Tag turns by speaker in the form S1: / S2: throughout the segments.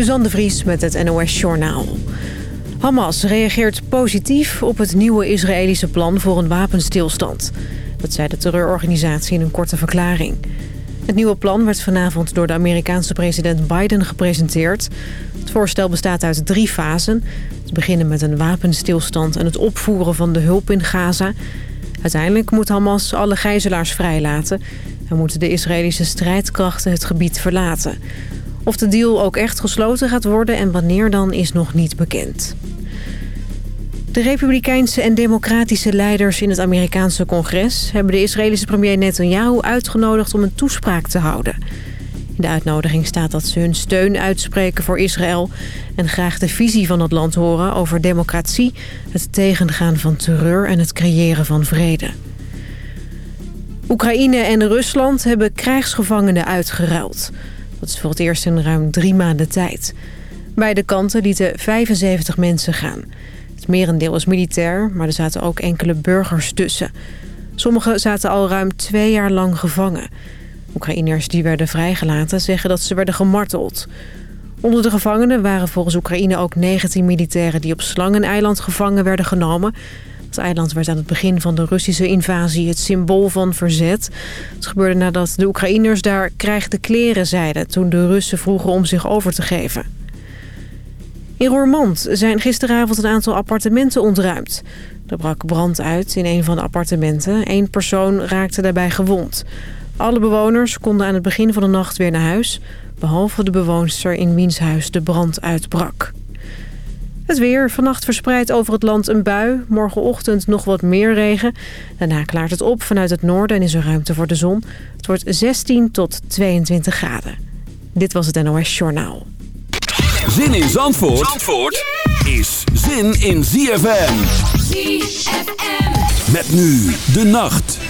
S1: Suzanne de Vries met het NOS Journaal. Hamas reageert positief op het nieuwe Israëlische plan voor een wapenstilstand. Dat zei de terreurorganisatie in een korte verklaring. Het nieuwe plan werd vanavond door de Amerikaanse president Biden gepresenteerd. Het voorstel bestaat uit drie fasen. Het beginnen met een wapenstilstand en het opvoeren van de hulp in Gaza. Uiteindelijk moet Hamas alle gijzelaars vrijlaten... en moeten de Israëlische strijdkrachten het gebied verlaten. Of de deal ook echt gesloten gaat worden en wanneer dan is nog niet bekend. De republikeinse en democratische leiders in het Amerikaanse congres... hebben de Israëlische premier Netanyahu uitgenodigd om een toespraak te houden. In de uitnodiging staat dat ze hun steun uitspreken voor Israël... en graag de visie van het land horen over democratie... het tegengaan van terreur en het creëren van vrede. Oekraïne en Rusland hebben krijgsgevangenen uitgeruild. Dat is voor het eerst in ruim drie maanden tijd. Beide kanten lieten 75 mensen gaan... Het merendeel is militair, maar er zaten ook enkele burgers tussen. Sommigen zaten al ruim twee jaar lang gevangen. Oekraïners die werden vrijgelaten zeggen dat ze werden gemarteld. Onder de gevangenen waren volgens Oekraïne ook 19 militairen... die op Slangeneiland gevangen werden genomen. Het eiland werd aan het begin van de Russische invasie het symbool van verzet. Het gebeurde nadat de Oekraïners daar krijg de kleren zeiden... toen de Russen vroegen om zich over te geven. In Roermond zijn gisteravond een aantal appartementen ontruimd. Er brak brand uit in een van de appartementen. Eén persoon raakte daarbij gewond. Alle bewoners konden aan het begin van de nacht weer naar huis... behalve de bewoonster in wiens huis de brand uitbrak. Het weer. Vannacht verspreidt over het land een bui. Morgenochtend nog wat meer regen. Daarna klaart het op vanuit het noorden en is er ruimte voor de zon. Het wordt 16 tot 22 graden. Dit was het NOS Journaal.
S2: Zin in Zandvoort, Zandvoort is zin in ZFM. ZFM. Met nu de nacht.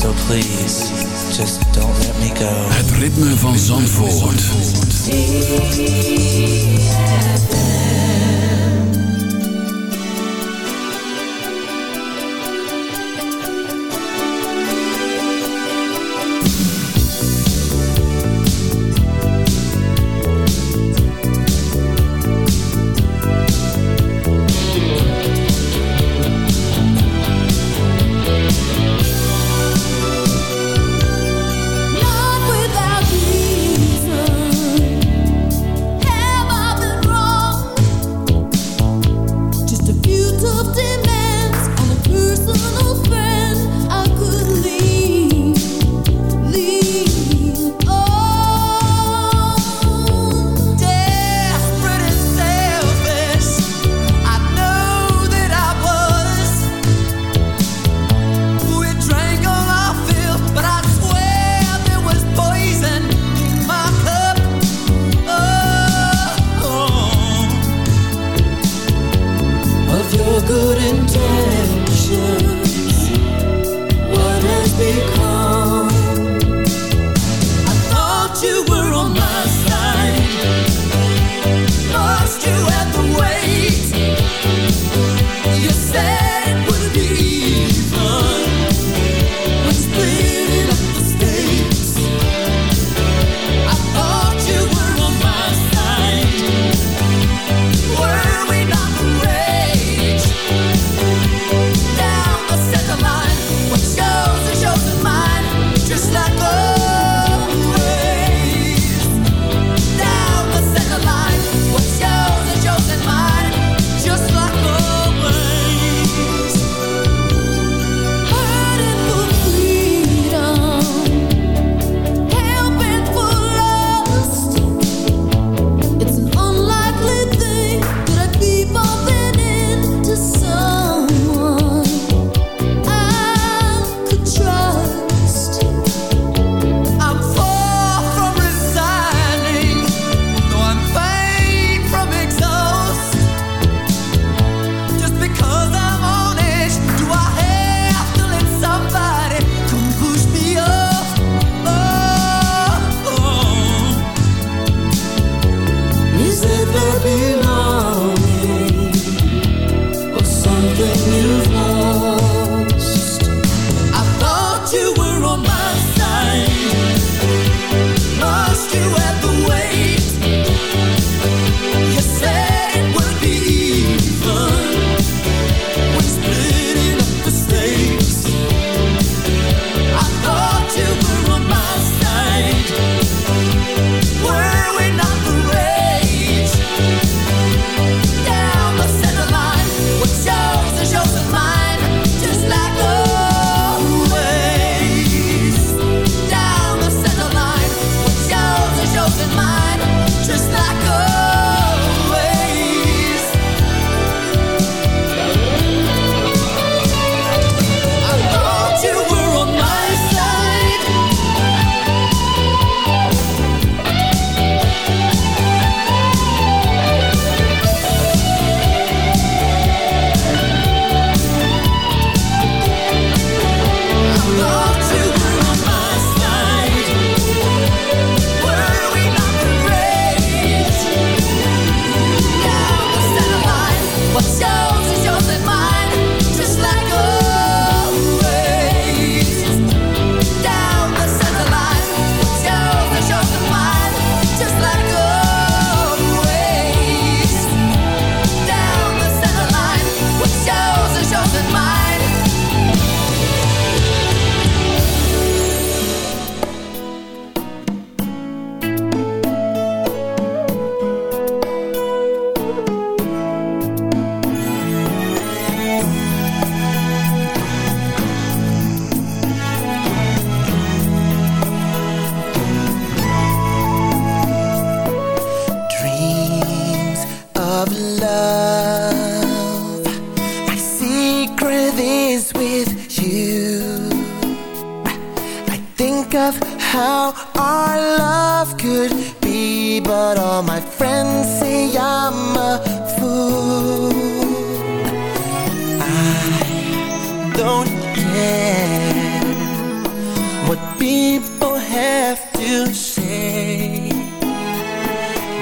S3: So please, just don't let me go.
S4: Het ritme van Zandvoort.
S5: summer.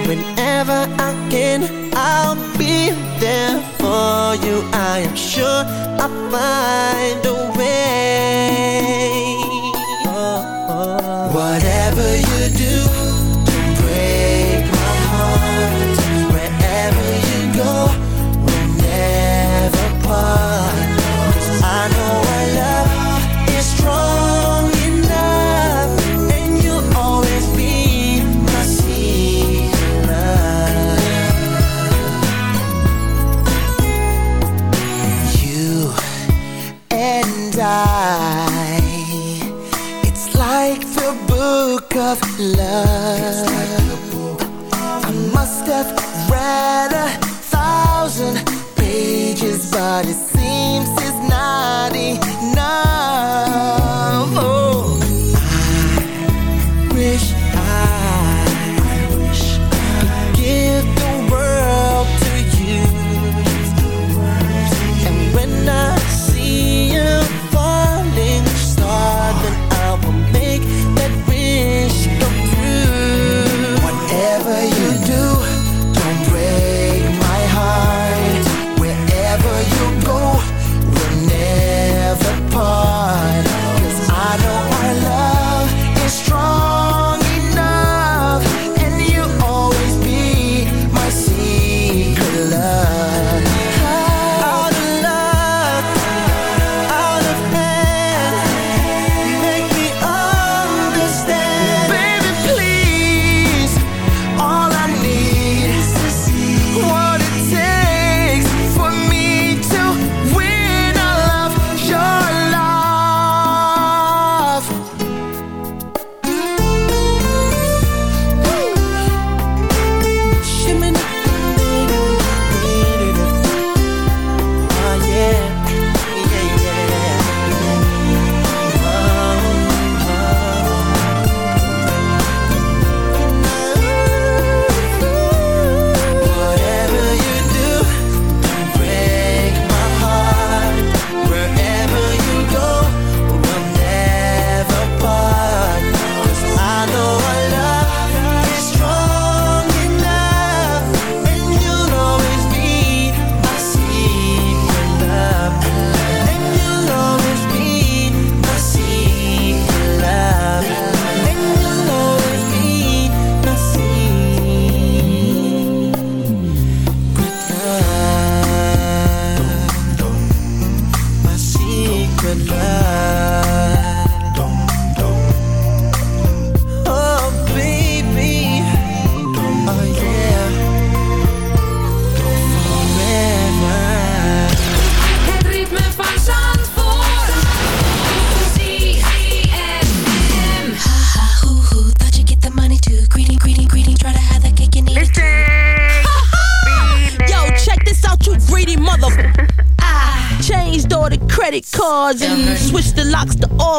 S5: Whenever I can,
S6: I'll be there for you. I am sure I'll find a way.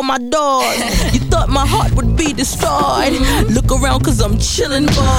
S6: my doors. you thought my heart would be destroyed. Look around, cause I'm chillin', boy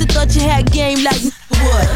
S7: Up. You must have thought you had game like what?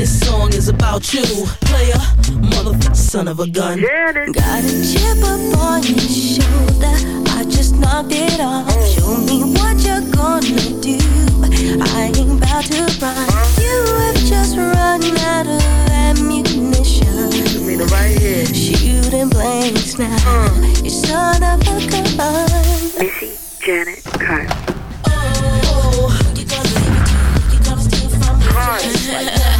S7: this song is about you. Player, motherfucker, son of a gun.
S5: Got a chip up on your shoulder. I just knocked it off. Show me what you're gonna do. I ain't about to run. You have just run out of ammunition. Shooting blanks now. You son of a gun.
S8: Missy Janet Carter.
S5: Oh, you gonna leave it to? You gonna steal from me?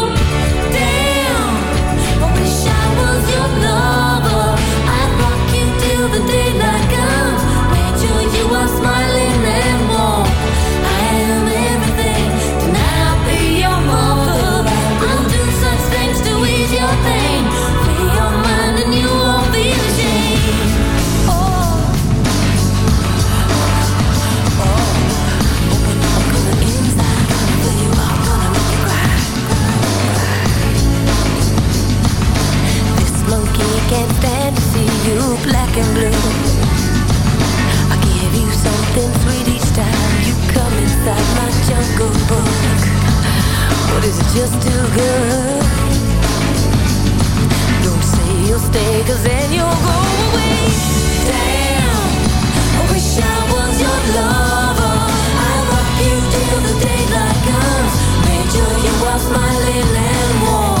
S5: Book. But is it just too good? Don't say you'll stay, cause then you'll go away. Damn, I wish I was your lover. I rock you till the daylight comes. Make sure you are smiling and warm.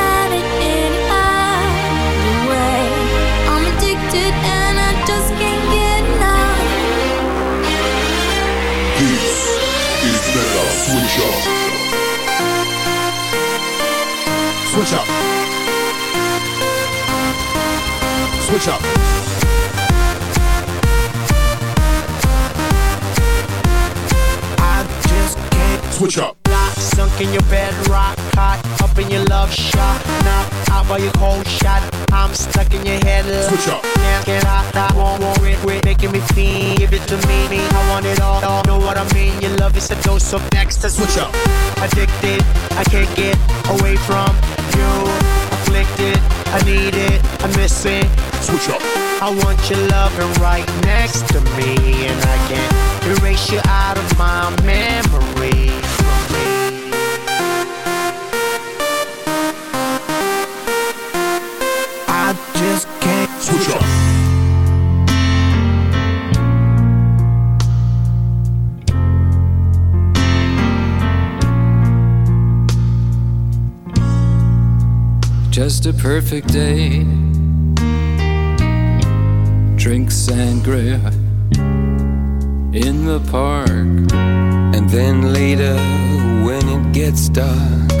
S9: Switch Up. Switch up. Switch up.
S10: I just can't
S9: Switch up.
S10: Lock, sunk in your bed, rock, hot, up in your love shot. Knock out by your cold shot. I'm stuck in your head.
S9: Switch up.
S10: Can't get out, I won't worry, quit making me feel. Give it to me, me. I want it all, all. Know what I mean? Your love is a dose of next.
S9: Switch up.
S10: Addicted, I can't get away from you. Afflicted, I need it, I miss it.
S9: Switch up.
S10: I want your loving right next to me, and I can't erase you out of my memory. Just can't
S9: Switch up.
S11: Just a perfect day. Drink sangria in the park. And then later, when it gets dark,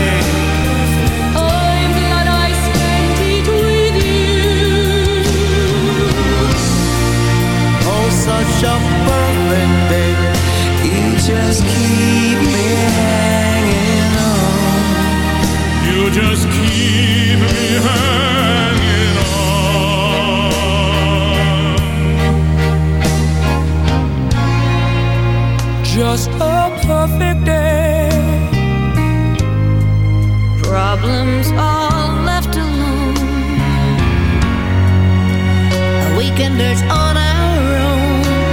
S10: Such a perfect day.
S11: You just keep me hanging on.
S9: You just keep me hanging on.
S6: Just a perfect day.
S12: Problems all left alone. Weekenders on our own.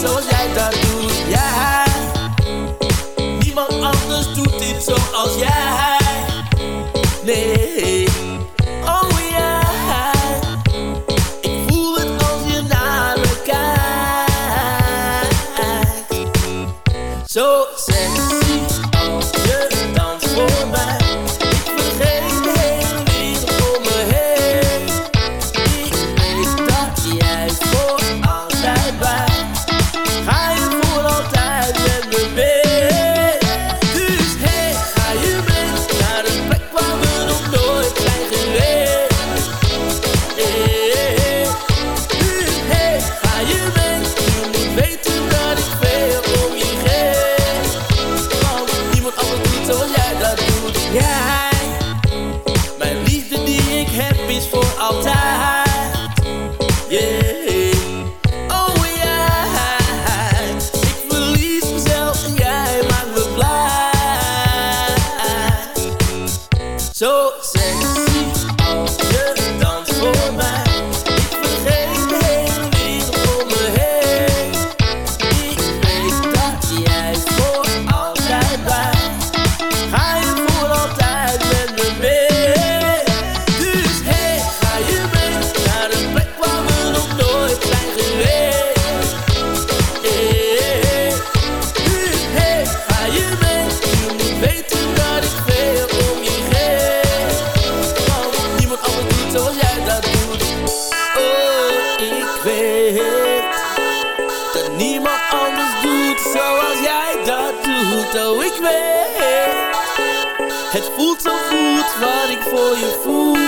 S3: Zoals jij dat wat ik voor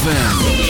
S12: ZFM.